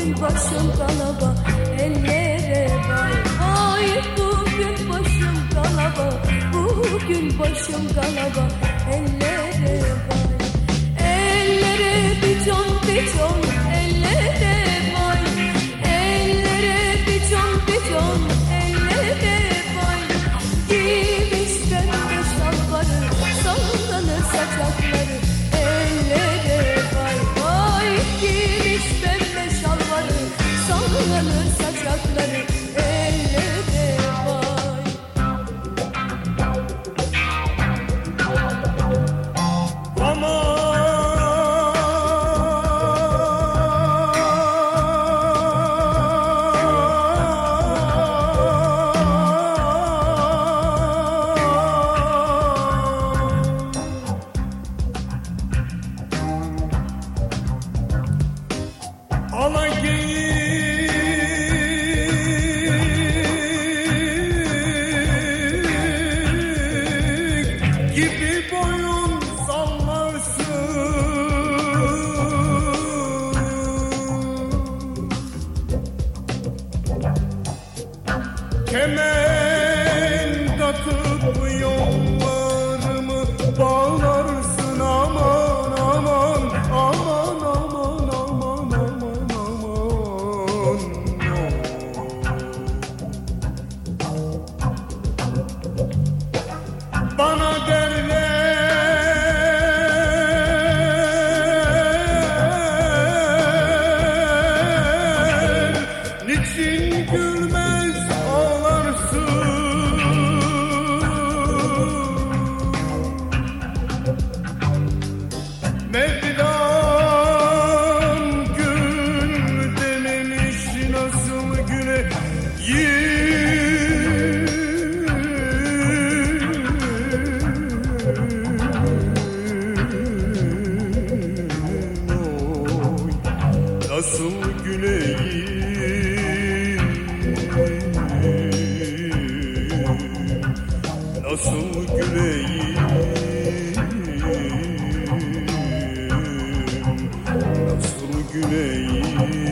başım kalaba ellere vay Vay bugün başım kalaba Bugün başım kalaba ellere vay Ellere biçon biçon ellere sallanır saçakları que me nasıl güleyim. Nasıl güleyim? Nasıl güleyim?